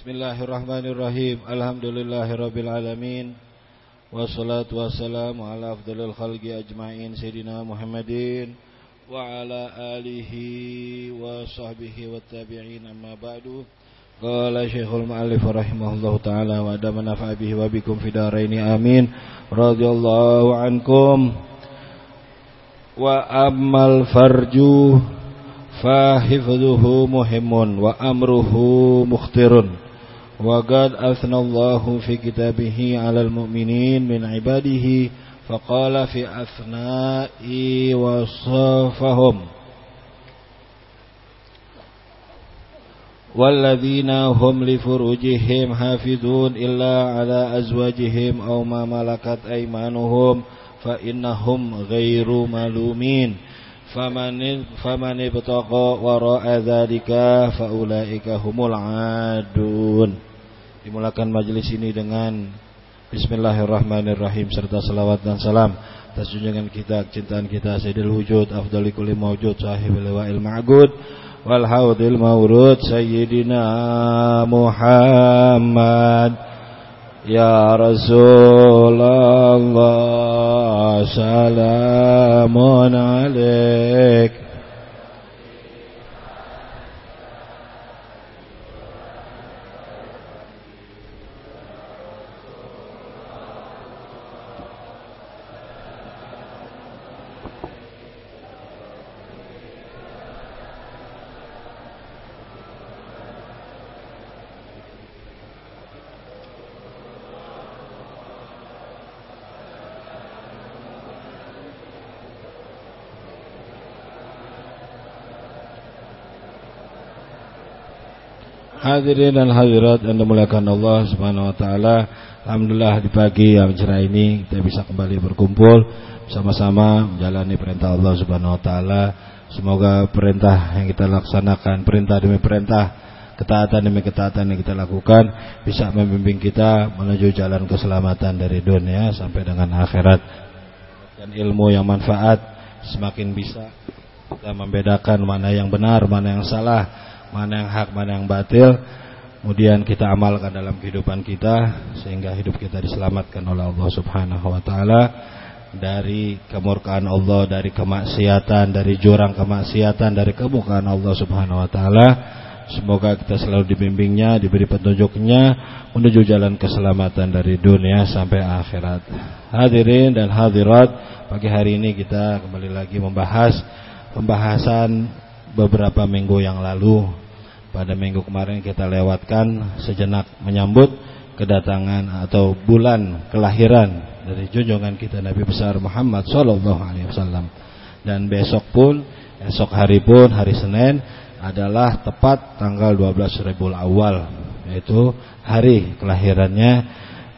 Bismillahirrahmanirrahim. Alhamdulillahirabbil alamin Wassalatu wassalamu ala afdalil khalqi ajmain Sayyidina Muhammadin Wa ala alihi wa sahbihi wa tabi'in. Amma ba'du. Qala Syekhul Ma'alif rahimahullahu ta'ala Wa adama nafa'a bihi wa bikum fidaraini amin. Radiyallahu ankum. Wa ammal farju Fahifduhu muhimun Wa amruhu mukhtirun وقد أثنى الله في كتابه على المؤمنين من عباده فقال في أثناء وصفهم والذين هم لفروجهم حافظون إلا على أزواجهم أو ما ملكت أيمانهم فإنهم غير ملومين فمن, فمن ابتغى وراء ذلك فأولئك هم العادون Dimulakan majelis ini dengan Bismillahirrahmanirrahim serta salawat dan salam. Atas junjungan kita, cintaan kita Sayyidil Wujud, afdali kulli mawjud, sahibul wa'il ma'gud wal haudil mawrud Sayyidina Muhammad. Ya Rasulullah Salamun alaik Hadirin dan hadirat yang dimuliakan Allah Subhanahu wa taala. Alhamdulillah di pagi yang cerah ini kita bisa kembali berkumpul bersama-sama menjalani perintah Allah Subhanahu wa taala. Semoga perintah yang kita laksanakan, perintah demi perintah, ketaatan demi ketaatan yang kita lakukan bisa membimbing kita menuju jalan keselamatan dari dunia sampai dengan akhirat. Dan ilmu yang manfaat semakin bisa kita membedakan mana yang benar, mana yang salah mana yang hak, mana yang batil, kemudian kita amalkan dalam kehidupan kita sehingga hidup kita diselamatkan oleh Allah Subhanahu wa taala dari kemurkaan Allah, dari kemaksiatan, dari jurang kemaksiatan, dari kemukaan Allah Subhanahu wa taala. Semoga kita selalu dibimbingnya, diberi petunjuknya menuju jalan keselamatan dari dunia sampai akhirat. Hadirin dan hadirat, pagi hari ini kita kembali lagi membahas pembahasan beberapa minggu yang lalu pada minggu kemarin kita lewatkan sejenak menyambut kedatangan atau bulan kelahiran dari junjungan kita Nabi besar Muhammad sallallahu alaihi wasallam. Dan besok pun esok hari pun hari Senin adalah tepat tanggal 12 Rabiul Awal yaitu hari kelahirannya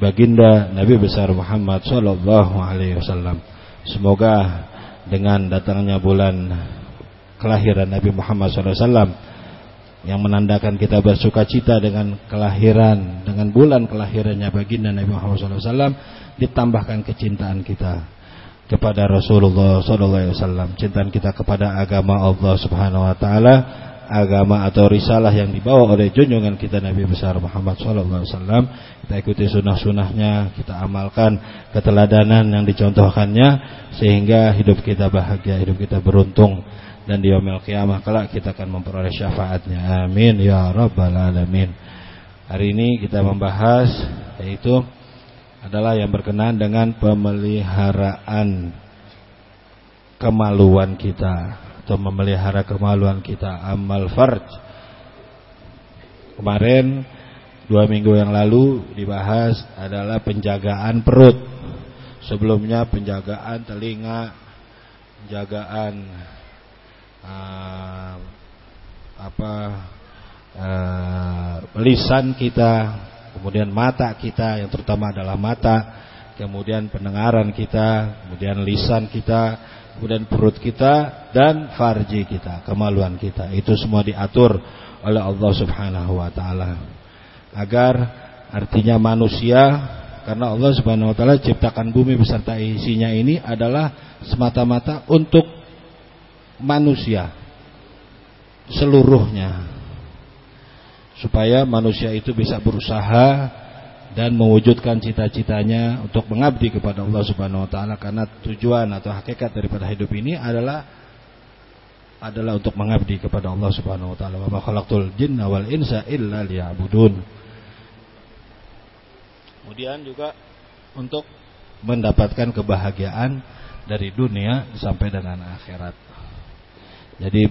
baginda Nabi besar Muhammad sallallahu alaihi wasallam. Semoga dengan datangnya bulan kelahiran Nabi Muhammad wasallam yang menandakan kita bersuka cita dengan kelahiran dengan bulan kelahirannya baginda Nabi Muhammad SAW ditambahkan kecintaan kita kepada Rasulullah SAW cintaan kita kepada agama Allah Subhanahu Wa Taala agama atau risalah yang dibawa oleh junjungan kita Nabi besar Muhammad SAW kita ikuti sunnah-sunnahnya kita amalkan keteladanan yang dicontohkannya sehingga hidup kita bahagia hidup kita beruntung dan di yaumil qiyamah kelak kita akan memperoleh syafaatnya. Amin ya rabbal alamin. Hari ini kita membahas yaitu adalah yang berkenaan dengan pemeliharaan kemaluan kita atau memelihara kemaluan kita amal farj. Kemarin dua minggu yang lalu dibahas adalah penjagaan perut. Sebelumnya penjagaan telinga, penjagaan uh, apa uh, lisan kita, kemudian mata kita yang terutama adalah mata, kemudian pendengaran kita, kemudian lisan kita, kemudian perut kita dan farji kita, kemaluan kita. Itu semua diatur oleh Allah Subhanahu wa taala. Agar artinya manusia karena Allah Subhanahu wa taala ciptakan bumi beserta isinya ini adalah semata-mata untuk manusia seluruhnya supaya manusia itu bisa berusaha dan mewujudkan cita-citanya untuk mengabdi kepada Allah Subhanahu wa taala karena tujuan atau hakikat daripada hidup ini adalah adalah untuk mengabdi kepada Allah Subhanahu wa taala. Wa khalaqtul jinna wal insa illa liya'budun. Kemudian juga untuk mendapatkan kebahagiaan dari dunia sampai dengan akhirat. Jadi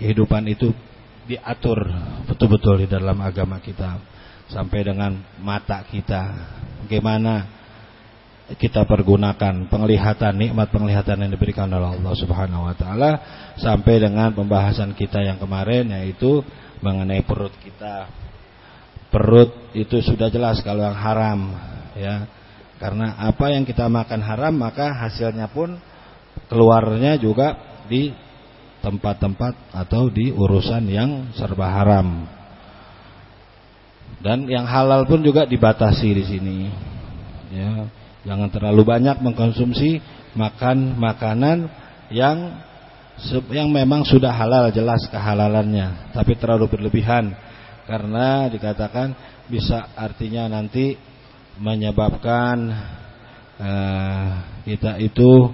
kehidupan itu diatur betul-betul di dalam agama kita sampai dengan mata kita. Bagaimana kita pergunakan penglihatan nikmat penglihatan yang diberikan oleh Allah Subhanahu wa taala sampai dengan pembahasan kita yang kemarin yaitu mengenai perut kita. Perut itu sudah jelas kalau yang haram ya. Karena apa yang kita makan haram maka hasilnya pun keluarnya juga di tempat-tempat atau di urusan yang serba haram. Dan yang halal pun juga dibatasi di sini. Ya, jangan terlalu banyak mengkonsumsi makan makanan yang yang memang sudah halal jelas kehalalannya, tapi terlalu berlebihan karena dikatakan bisa artinya nanti menyebabkan uh, kita itu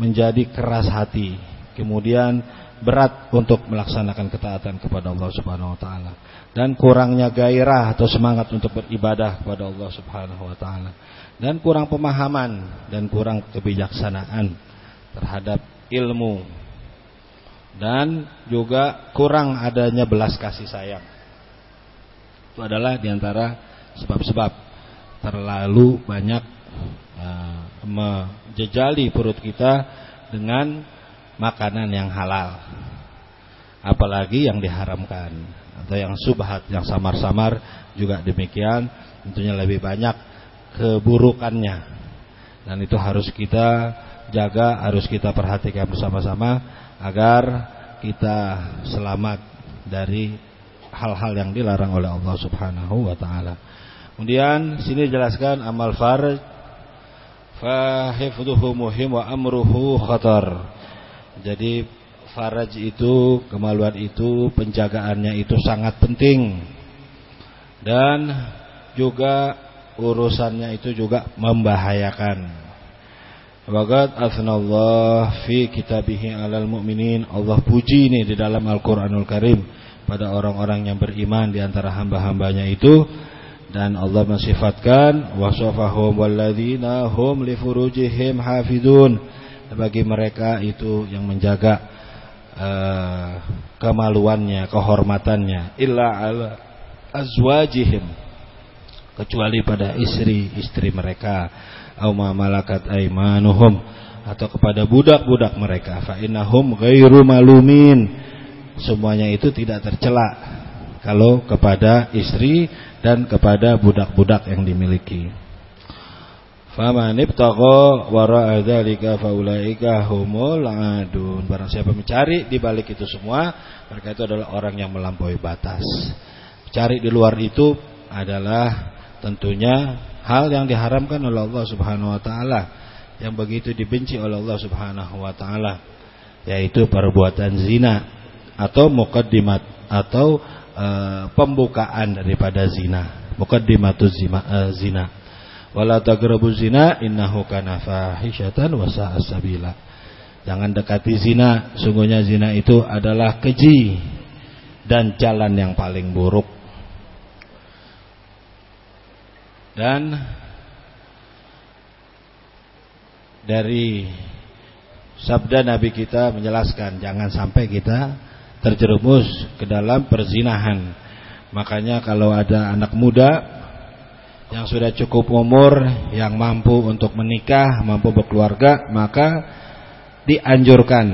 menjadi keras hati, kemudian berat untuk melaksanakan ketaatan kepada Allah Subhanahu wa taala. Dan kurangnya gairah atau semangat untuk beribadah kepada Allah Subhanahu wa taala. Dan kurang pemahaman dan kurang kebijaksanaan terhadap ilmu. Dan juga kurang adanya belas kasih sayang. Itu adalah di antara sebab-sebab terlalu banyak uh, menjejali perut kita dengan makanan yang halal apalagi yang diharamkan atau yang subhat yang samar-samar juga demikian tentunya lebih banyak keburukannya dan itu harus kita jaga harus kita perhatikan bersama-sama agar kita selamat dari hal-hal yang dilarang oleh Allah Subhanahu wa taala. Kemudian sini jelaskan amal farj fa muhim wa amruhu khatar. Jadi faraj itu, kemaluan itu, penjagaannya itu sangat penting. Dan juga urusannya itu juga membahayakan. Waqad athnallah fi kitabihi alal mu'minin. Allah puji ini di dalam Al-Qur'anul Karim pada orang-orang yang beriman di antara hamba-hambanya itu dan Allah mensifatkan wasafahum walladzina hum li furujihim hafidun bagi mereka itu yang menjaga uh, kemaluannya, kehormatannya. Illa ala azwajihim. Kecuali pada istri-istri mereka. Au malakat aimanuhum atau kepada budak-budak mereka. Fa innahum ghairu malumin. Semuanya itu tidak tercela kalau kepada istri dan kepada budak-budak yang dimiliki Faman ibtagha wara'a dzalika faulaika humul adun. Barang siapa mencari di balik itu semua, mereka itu adalah orang yang melampaui batas. Cari di luar itu adalah tentunya hal yang diharamkan oleh Allah Subhanahu wa taala, yang begitu dibenci oleh Allah Subhanahu wa taala, yaitu perbuatan zina atau mukaddimat atau uh, pembukaan daripada zina. Muqaddimatuz zina. Uh, zina wala taqrabu zina innahu kana fahishatan wa sa'a. Jangan dekati zina, sungguhnya zina itu adalah keji dan jalan yang paling buruk. Dan dari sabda Nabi kita menjelaskan jangan sampai kita terjerumus ke dalam perzinahan. Makanya kalau ada anak muda yang sudah cukup umur, yang mampu untuk menikah, mampu berkeluarga, maka dianjurkan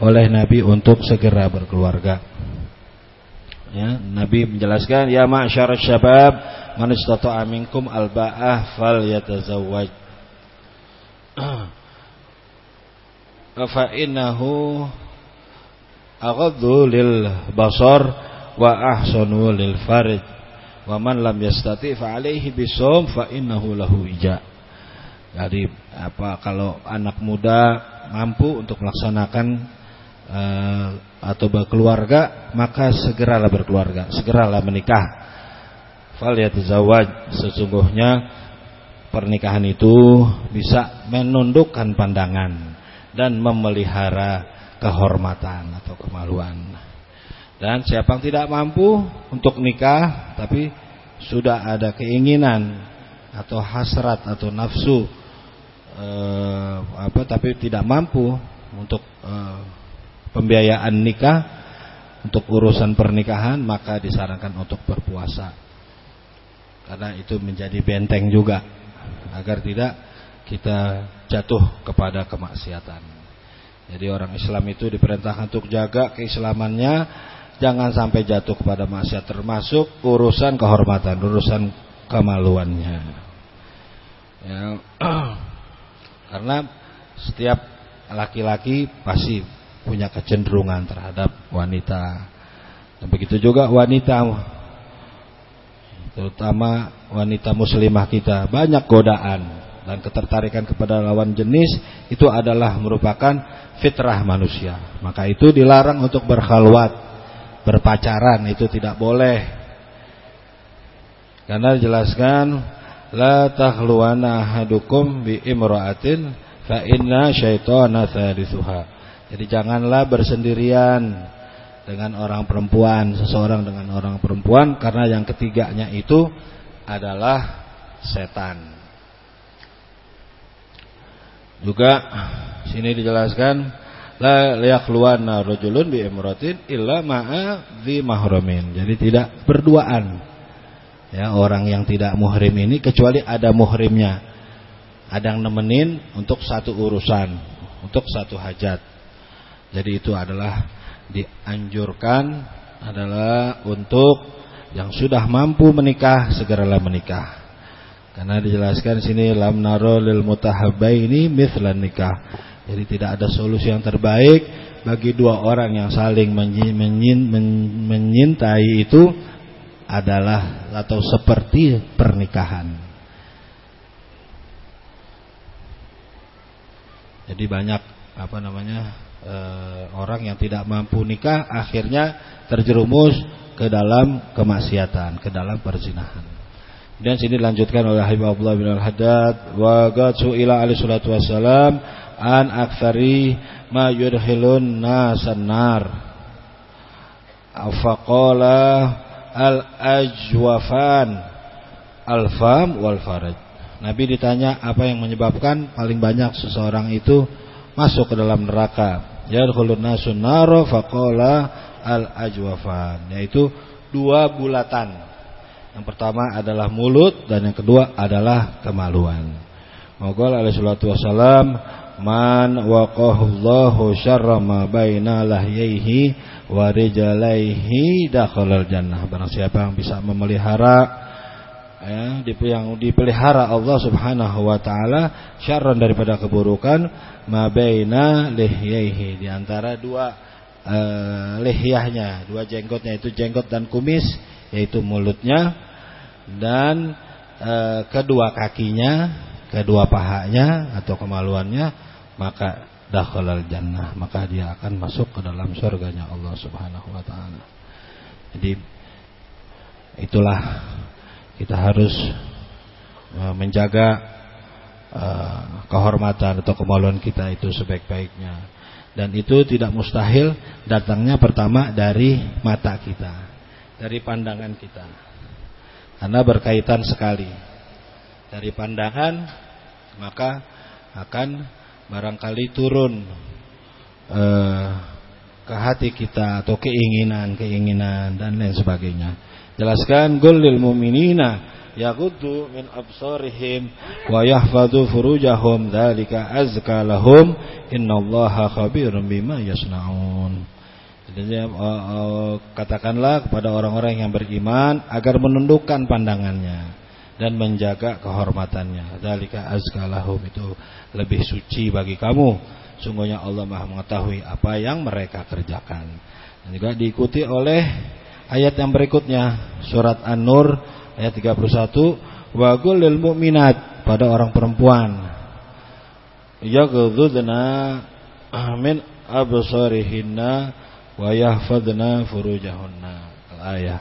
oleh Nabi untuk segera berkeluarga. Ya, Nabi menjelaskan, ya ma'syar syabab, man istata'a minkum alba'ah falyatazawwaj. Fa innahu aghaddu lil basar wa ahsanu lil farj. Wa man lam yastati fa alaihi bisawm fa innahu lahu wija. Jadi apa kalau anak muda mampu untuk melaksanakan uh, atau berkeluarga, maka segeralah berkeluarga, segeralah menikah. Falyatazawwaj sesungguhnya pernikahan itu bisa menundukkan pandangan dan memelihara kehormatan atau kemaluan. Dan siapa yang tidak mampu untuk nikah tapi sudah ada keinginan atau hasrat atau nafsu eh, apa tapi tidak mampu untuk eh, pembiayaan nikah untuk urusan pernikahan maka disarankan untuk berpuasa karena itu menjadi benteng juga agar tidak kita jatuh kepada kemaksiatan. Jadi orang Islam itu diperintahkan untuk jaga keislamannya jangan sampai jatuh kepada maksiat termasuk urusan kehormatan, urusan kemaluannya. Ya. Karena setiap laki-laki pasti punya kecenderungan terhadap wanita. Dan begitu juga wanita terutama wanita muslimah kita banyak godaan dan ketertarikan kepada lawan jenis itu adalah merupakan fitrah manusia. Maka itu dilarang untuk berkhalwat, berpacaran itu tidak boleh. Karena dijelaskan la takhluwana ahadukum bi imra'atin fa inna syaitana thalithuha. Jadi janganlah bersendirian dengan orang perempuan, seseorang dengan orang perempuan karena yang ketiganya itu adalah setan. Juga sini dijelaskan la liyakhluwanna rajulun bi imratin illa ma'a dhi mahramin. Jadi tidak berduaan. Ya, orang yang tidak muhrim ini kecuali ada muhrimnya. Ada yang nemenin untuk satu urusan, untuk satu hajat. Jadi itu adalah dianjurkan adalah untuk yang sudah mampu menikah segeralah menikah. Karena dijelaskan sini lam naro lil mutahabbaini mithlan nikah. Jadi tidak ada solusi yang terbaik bagi dua orang yang saling menyintai itu adalah atau seperti pernikahan. Jadi banyak apa namanya e, orang yang tidak mampu nikah akhirnya terjerumus ke dalam kemaksiatan, ke dalam perzinahan. Dan sini dilanjutkan oleh Habib Abdullah bin Al-Haddad wa gatsu ila alaihi salatu wassalam an aktsari ma yudhilun nasan nar. Afaqala al-ajwafan al-fam wal faraj. Nabi ditanya apa yang menyebabkan paling banyak seseorang itu masuk ke dalam neraka. Yadkhulun nasun naro faqala al-ajwafan, yaitu dua bulatan. Yang pertama adalah mulut dan yang kedua adalah kemaluan. Moga alaihi salatu wasalam man waqahullahu syarra ma baina lahyaihi wa rijalaihi dakhalal jannah. Barang siapa yang bisa memelihara ya, yang dipelihara Allah Subhanahu wa taala syarran daripada keburukan mabaina lihyaihi di antara dua uh, lihyahnya, dua jenggotnya itu jenggot dan kumis yaitu mulutnya dan uh, kedua kakinya, kedua pahanya atau kemaluannya maka dakhalal jannah, maka dia akan masuk ke dalam surganya Allah Subhanahu wa taala. Jadi itulah kita harus e, menjaga e, kehormatan atau kemaluan kita itu sebaik-baiknya. Dan itu tidak mustahil datangnya pertama dari mata kita dari pandangan kita. Karena berkaitan sekali. Dari pandangan maka akan barangkali turun eh, ke hati kita atau keinginan-keinginan dan lain sebagainya Jelaskan gul lil mu'minina yaghuddu min absarihim wa yahfadhu furujahum dzalika azka lahum innallaha khabirum bima yasnaun. Uh, uh, katakanlah kepada orang-orang yang beriman agar menundukkan pandangannya dan menjaga kehormatannya. Dzalika azka lahum itu lebih suci bagi kamu. Sungguhnya Allah Maha mengetahui apa yang mereka kerjakan. Dan juga diikuti oleh ayat yang berikutnya surat An-Nur ayat 31 wa lil mu'minat pada orang perempuan yaghdudna min absarihinna wa yahfadna furujahunna al-ayah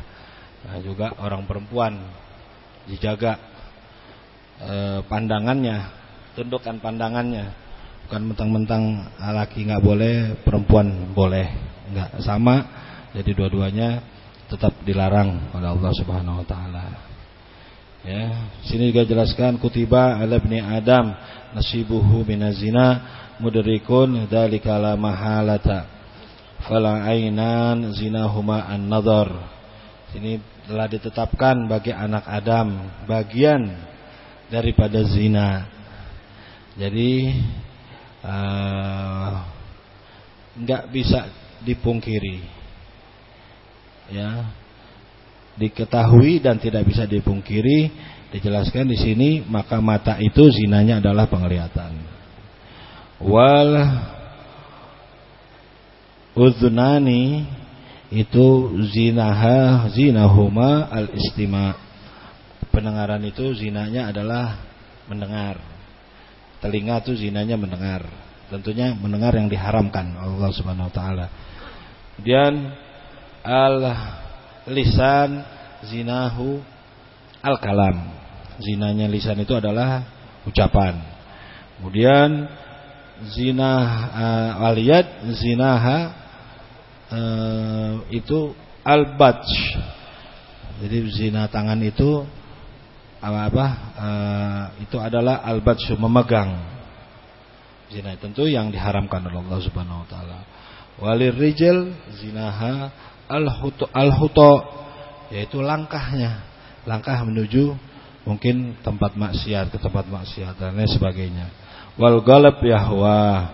nah, juga orang perempuan dijaga eh, pandangannya tundukkan pandangannya. Bukan mentang-mentang laki nggak boleh perempuan boleh. Nggak sama jadi dua-duanya tetap dilarang oleh Allah Subhanahu wa taala. Ya sini juga jelaskan kutiba ala ibni adam nasibuhu minazina mudrikun dzalika la mahalata fala ainan zinahuma an-nadhar. Ini telah ditetapkan bagi anak Adam bagian daripada zina. Jadi enggak uh, bisa dipungkiri. Ya. Diketahui dan tidak bisa dipungkiri, dijelaskan di sini maka mata itu zinanya adalah penglihatan. Wal Udhunani itu zinaha zinahuma al-istima. Pendengaran itu zinanya adalah mendengar. Telinga itu zinanya mendengar. Tentunya mendengar yang diharamkan Allah Subhanahu wa taala. Kemudian al lisan zinahu al kalam. Zinanya lisan itu adalah ucapan. Kemudian zina uh, aliyat zinaha uh, itu al-batj. Jadi zina tangan itu apa apa uh, itu adalah al-batj memegang. Zina tentu yang diharamkan oleh Allah Subhanahu wa taala. Walir rijal zinaha al-huto yaitu langkahnya, langkah menuju mungkin tempat maksiat ke tempat maksiat dan lain sebagainya. Wal galab yahwa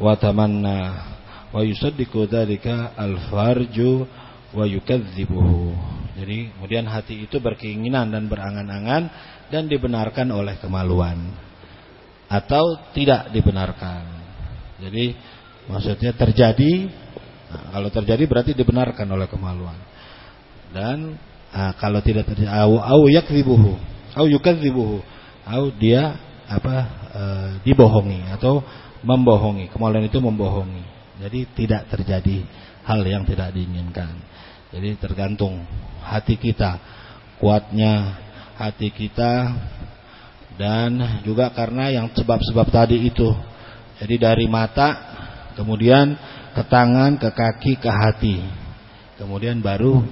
wa tamanna wa yusaddiqu dzalika al-farju wa yukadzibuhu. Jadi kemudian hati itu berkeinginan dan berangan-angan dan dibenarkan oleh kemaluan atau tidak dibenarkan. Jadi maksudnya terjadi nah, kalau terjadi berarti dibenarkan oleh kemaluan. Dan nah, kalau tidak terjadi au au yakdzibuhu, au yukadzibuhu, au dia apa e, dibohongi atau membohongi. Kemaluan itu membohongi. Jadi tidak terjadi hal yang tidak diinginkan. Jadi tergantung hati kita, kuatnya hati kita dan juga karena yang sebab-sebab tadi itu. Jadi dari mata kemudian ke tangan, ke kaki, ke hati. Kemudian baru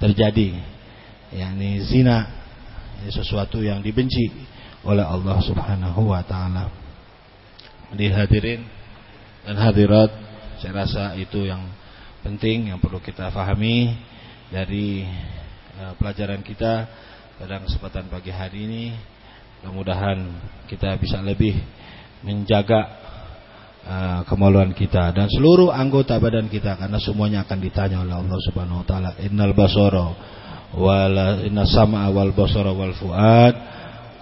terjadi yakni zina, ini sesuatu yang dibenci oleh Allah Subhanahu wa taala. Dihadirin dan hadirat saya rasa itu yang penting yang perlu kita fahami dari uh, pelajaran kita pada kesempatan pagi hari ini. Mudah-mudahan kita bisa lebih menjaga uh, kemaluan kita dan seluruh anggota badan kita karena semuanya akan ditanya oleh Allah Subhanahu wa taala. Innal basara wal inna sam'a wal basara wal fuad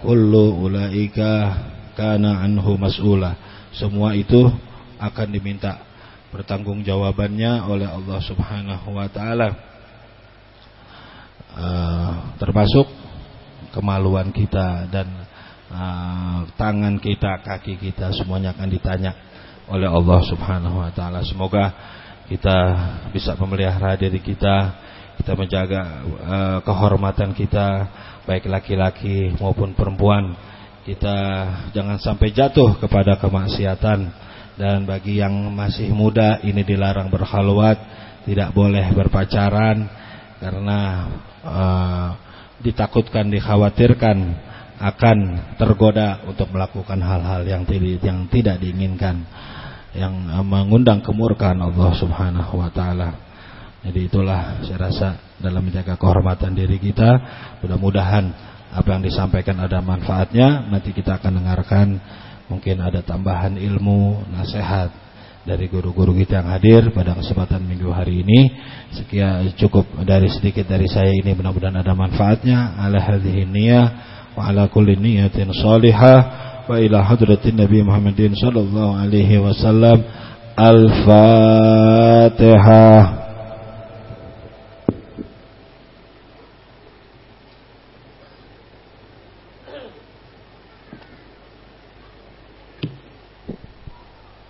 kullu ulaika kana anhu mas'ula. Semua itu akan diminta pertanggungjawabannya oleh Allah Subhanahu wa taala. Uh, termasuk kemaluan kita dan uh, tangan kita, kaki kita semuanya akan ditanya oleh Allah Subhanahu wa taala. Semoga kita bisa memelihara diri kita, kita menjaga uh, kehormatan kita baik laki-laki maupun perempuan. Kita jangan sampai jatuh kepada kemaksiatan dan bagi yang masih muda ini dilarang berkhalwat, tidak boleh berpacaran karena uh, ditakutkan dikhawatirkan akan tergoda untuk melakukan hal-hal yang tidak yang tidak diinginkan yang mengundang kemurkaan Allah Subhanahu wa taala. Jadi itulah saya rasa dalam menjaga kehormatan diri kita, mudah-mudahan apa yang disampaikan ada manfaatnya. Nanti kita akan dengarkan Mungkin ada tambahan ilmu, nasihat dari guru-guru kita yang hadir pada kesempatan minggu hari ini. Sekian cukup dari sedikit dari saya ini mudah-mudahan ada manfaatnya. Ala hadhihi niyah wa ala kulli niyatin salihah wa ila hadratin Nabi Muhammadin sallallahu alaihi wasallam. Al-Fatihah.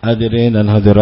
Hadirin dan hadirat